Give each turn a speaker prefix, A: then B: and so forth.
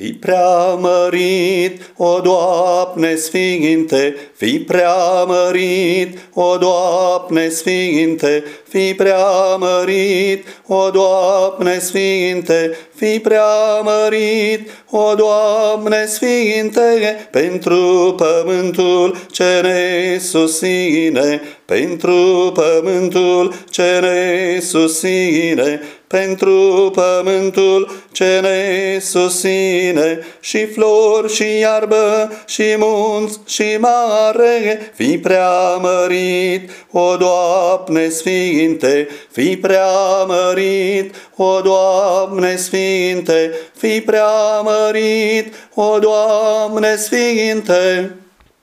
A: Fi preamărit, o Doamne Sfinte, fi preamărit, o Doamne Sfinte, fi preamărit, o Doamne Sfinte, fi preamărit, o Doamne Sfinte, pentru pământul ce ne susține, pentru pământul ce ne susține, pentru pământul ce ne susține, și flori și iarbă și munți și mare, fi preamărit, o Doamne Sfinte, fi preamărit, o Doamne Sfinte, fi preamărit, o Doamne Sfinte.